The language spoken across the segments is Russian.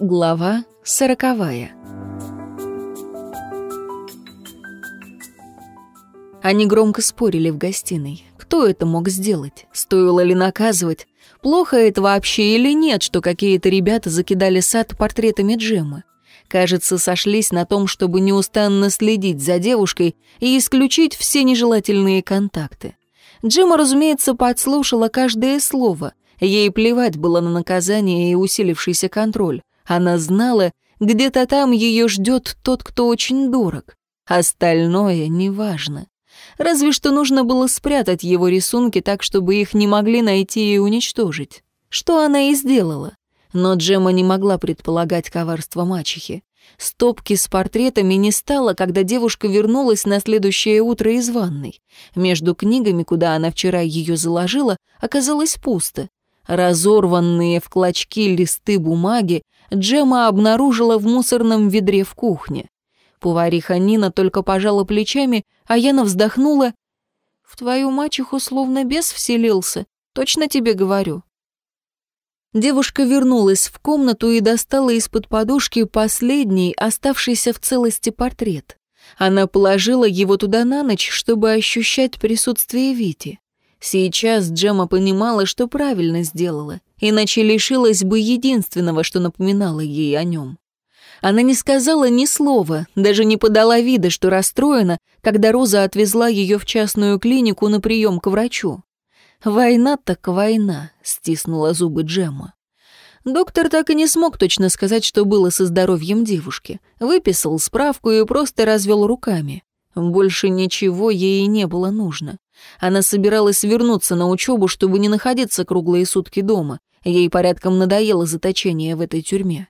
Глава сороковая Они громко спорили в гостиной. Кто это мог сделать? Стоило ли наказывать? Плохо это вообще или нет, что какие-то ребята закидали сад портретами Джемы? Кажется, сошлись на том, чтобы неустанно следить за девушкой и исключить все нежелательные контакты. Джема, разумеется, подслушала каждое слово. Ей плевать было на наказание и усилившийся контроль. Она знала, где-то там ее ждет тот, кто очень дорог. Остальное неважно. Разве что нужно было спрятать его рисунки так, чтобы их не могли найти и уничтожить. Что она и сделала. Но Джема не могла предполагать коварство мачехи. Стопки с портретами не стало, когда девушка вернулась на следующее утро из ванной. Между книгами, куда она вчера ее заложила, оказалось пусто. Разорванные в клочки листы бумаги Джема обнаружила в мусорном ведре в кухне. Повариха Нина только пожала плечами, а Яна вздохнула. «В твою мачеху словно бес вселился, точно тебе говорю». Девушка вернулась в комнату и достала из-под подушки последний, оставшийся в целости портрет. Она положила его туда на ночь, чтобы ощущать присутствие Вити. Сейчас Джема понимала, что правильно сделала, иначе лишилась бы единственного, что напоминало ей о нем. Она не сказала ни слова, даже не подала вида, что расстроена, когда Роза отвезла ее в частную клинику на прием к врачу. «Война так война», — стиснула зубы Джемма. Доктор так и не смог точно сказать, что было со здоровьем девушки. Выписал справку и просто развел руками. Больше ничего ей не было нужно. Она собиралась вернуться на учебу, чтобы не находиться круглые сутки дома. Ей порядком надоело заточение в этой тюрьме.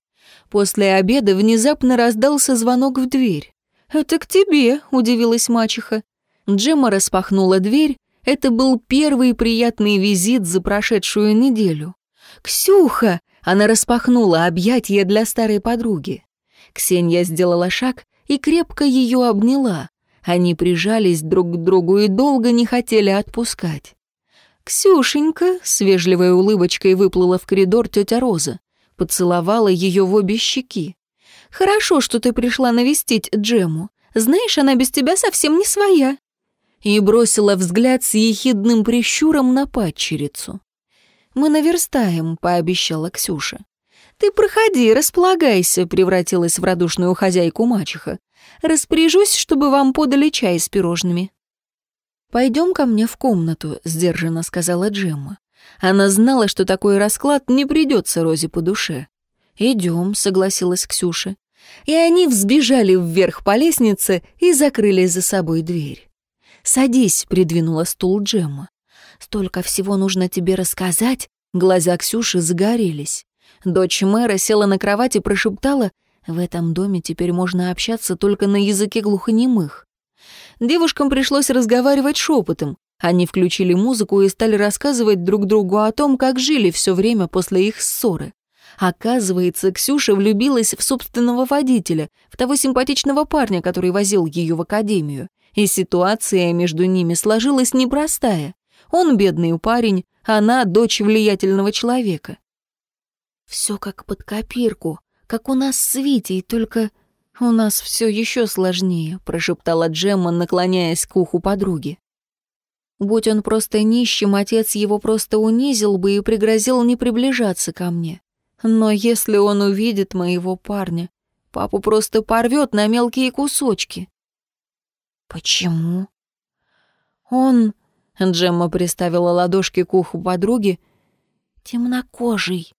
После обеда внезапно раздался звонок в дверь. «Это к тебе», — удивилась мачеха. Джемма распахнула дверь, это был первый приятный визит за прошедшую неделю. «Ксюха!» — она распахнула объятия для старой подруги. Ксения сделала шаг и крепко ее обняла. Они прижались друг к другу и долго не хотели отпускать. «Ксюшенька!» — с вежливой улыбочкой выплыла в коридор тетя Роза. Поцеловала ее в обе щеки. «Хорошо, что ты пришла навестить Джему. Знаешь, она без тебя совсем не своя и бросила взгляд с ехидным прищуром на падчерицу. «Мы наверстаем», — пообещала Ксюша. «Ты проходи, располагайся», — превратилась в радушную хозяйку мачеха. «Распоряжусь, чтобы вам подали чай с пирожными». «Пойдем ко мне в комнату», — сдержанно сказала Джемма. Она знала, что такой расклад не придется Розе по душе. «Идем», — согласилась Ксюша. И они взбежали вверх по лестнице и закрыли за собой дверь. «Садись», — придвинула стул Джемма. «Столько всего нужно тебе рассказать». Глаза Ксюши загорелись. Дочь мэра села на кровать и прошептала, «В этом доме теперь можно общаться только на языке глухонемых». Девушкам пришлось разговаривать шепотом. Они включили музыку и стали рассказывать друг другу о том, как жили все время после их ссоры. Оказывается, Ксюша влюбилась в собственного водителя, в того симпатичного парня, который возил ее в академию. И ситуация между ними сложилась непростая. Он бедный парень, она дочь влиятельного человека. Все как под копирку, как у нас с Витей, только у нас все еще сложнее, прошептала Джемма, наклоняясь к уху подруги. Будь он просто нищим, отец его просто унизил бы и пригрозил не приближаться ко мне. Но если он увидит моего парня, папу просто порвет на мелкие кусочки. «Почему?» «Он...» — Джемма приставила ладошки к уху подруги. «Темнокожий».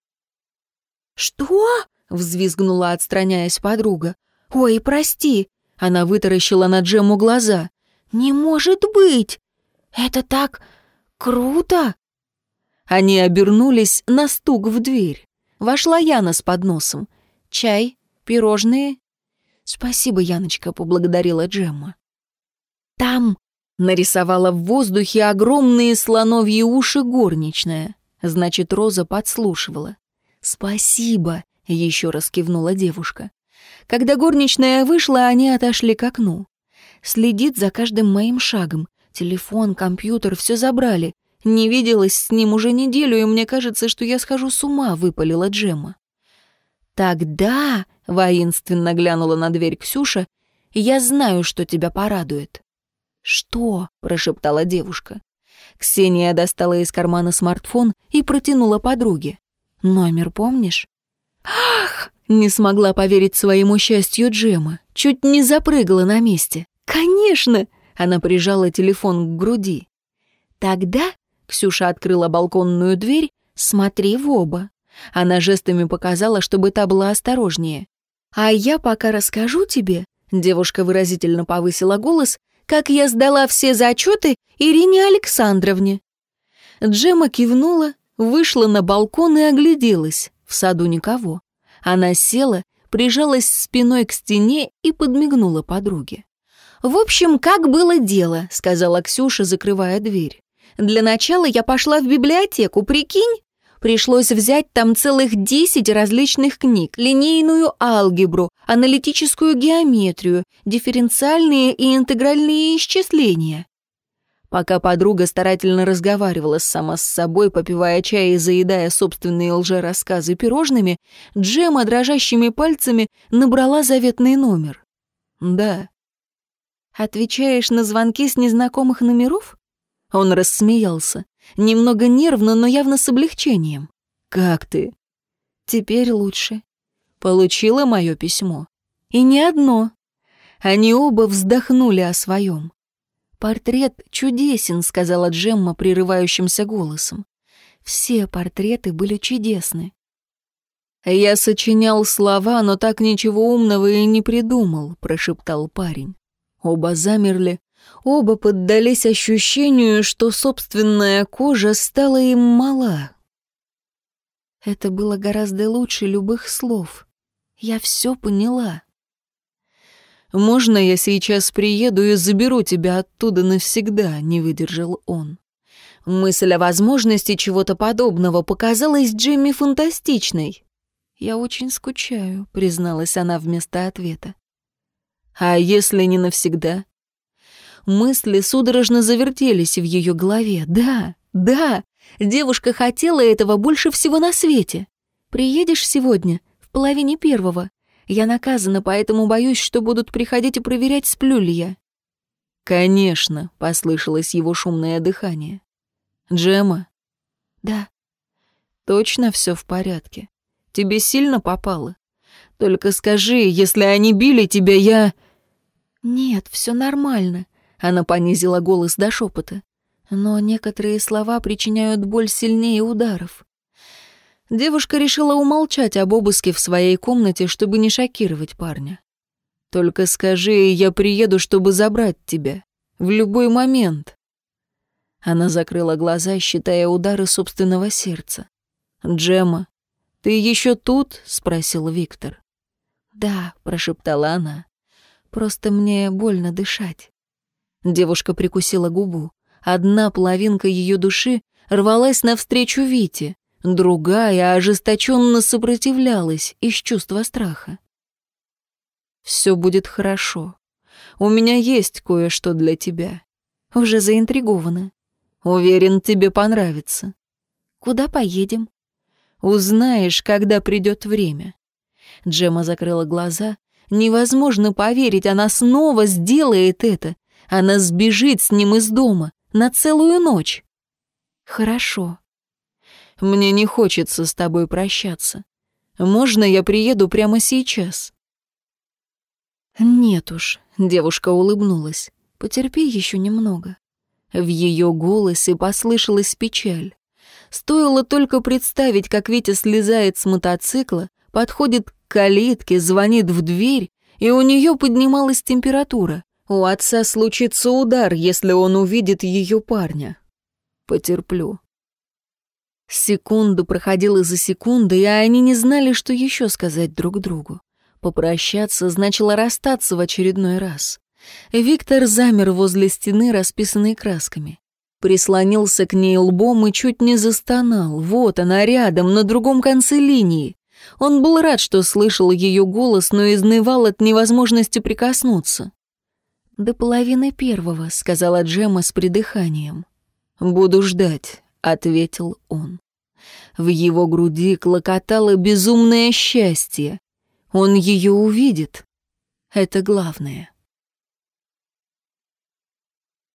«Что?» — взвизгнула, отстраняясь подруга. «Ой, прости!» — она вытаращила на Джему глаза. «Не может быть! Это так круто!» Они обернулись на стук в дверь. Вошла Яна с подносом. «Чай? Пирожные?» «Спасибо, Яночка», — поблагодарила Джемма. Там нарисовала в воздухе огромные слоновьи уши горничная. Значит, Роза подслушивала. «Спасибо», — еще раз кивнула девушка. Когда горничная вышла, они отошли к окну. Следит за каждым моим шагом. Телефон, компьютер, все забрали. Не виделась с ним уже неделю, и мне кажется, что я схожу с ума», — выпалила Джема. «Тогда», — воинственно глянула на дверь Ксюша, — «я знаю, что тебя порадует». «Что?» — прошептала девушка. Ксения достала из кармана смартфон и протянула подруге. «Номер помнишь?» «Ах!» — не смогла поверить своему счастью Джема. Чуть не запрыгала на месте. «Конечно!» — она прижала телефон к груди. «Тогда...» — Ксюша открыла балконную дверь. «Смотри в оба». Она жестами показала, чтобы та была осторожнее. «А я пока расскажу тебе...» Девушка выразительно повысила голос, как я сдала все зачеты Ирине Александровне. Джема кивнула, вышла на балкон и огляделась. В саду никого. Она села, прижалась спиной к стене и подмигнула подруге. «В общем, как было дело», — сказала Ксюша, закрывая дверь. «Для начала я пошла в библиотеку, прикинь? Пришлось взять там целых десять различных книг, линейную алгебру, аналитическую геометрию, дифференциальные и интегральные исчисления. Пока подруга старательно разговаривала сама с собой, попивая чай и заедая собственные лжерассказы пирожными, Джема дрожащими пальцами набрала заветный номер. «Да». «Отвечаешь на звонки с незнакомых номеров?» Он рассмеялся. Немного нервно, но явно с облегчением. «Как ты?» «Теперь лучше». Получила мое письмо. И не одно. Они оба вздохнули о своем. «Портрет чудесен», — сказала Джемма прерывающимся голосом. Все портреты были чудесны. «Я сочинял слова, но так ничего умного и не придумал», — прошептал парень. Оба замерли, Оба поддались ощущению, что собственная кожа стала им мала. Это было гораздо лучше любых слов. Я все поняла. «Можно я сейчас приеду и заберу тебя оттуда навсегда?» — не выдержал он. Мысль о возможности чего-то подобного показалась Джимми фантастичной. «Я очень скучаю», — призналась она вместо ответа. «А если не навсегда?» Мысли судорожно завертелись в ее голове. Да, да, девушка хотела этого больше всего на свете. «Приедешь сегодня, в половине первого. Я наказана, поэтому боюсь, что будут приходить и проверять, сплю ли я». «Конечно», — послышалось его шумное дыхание. «Джема?» «Да». «Точно все в порядке? Тебе сильно попало? Только скажи, если они били тебя, я...» «Нет, все нормально. Она понизила голос до шепота. Но некоторые слова причиняют боль сильнее ударов. Девушка решила умолчать об обыске в своей комнате, чтобы не шокировать парня. «Только скажи, я приеду, чтобы забрать тебя. В любой момент». Она закрыла глаза, считая удары собственного сердца. «Джема, ты еще тут?» — спросил Виктор. «Да», — прошептала она. «Просто мне больно дышать». Девушка прикусила губу. Одна половинка ее души рвалась навстречу Вите, другая ожесточенно сопротивлялась из чувства страха. «Все будет хорошо. У меня есть кое-что для тебя. Уже заинтригована. Уверен, тебе понравится. Куда поедем? Узнаешь, когда придет время». Джема закрыла глаза. Невозможно поверить, она снова сделает это. Она сбежит с ним из дома на целую ночь. Хорошо. Мне не хочется с тобой прощаться. Можно я приеду прямо сейчас? Нет уж, девушка улыбнулась. Потерпи еще немного. В ее голосе послышалась печаль. Стоило только представить, как Витя слезает с мотоцикла, подходит к калитке, звонит в дверь, и у нее поднималась температура. У отца случится удар, если он увидит ее парня. Потерплю. Секунду проходила за секундой, и они не знали, что еще сказать друг другу. Попрощаться значило расстаться в очередной раз. Виктор замер возле стены, расписанной красками. Прислонился к ней лбом и чуть не застонал. Вот она рядом, на другом конце линии. Он был рад, что слышал ее голос, но изнывал от невозможности прикоснуться. «До половины первого», — сказала Джема с придыханием. «Буду ждать», — ответил он. В его груди клокотало безумное счастье. Он ее увидит. Это главное.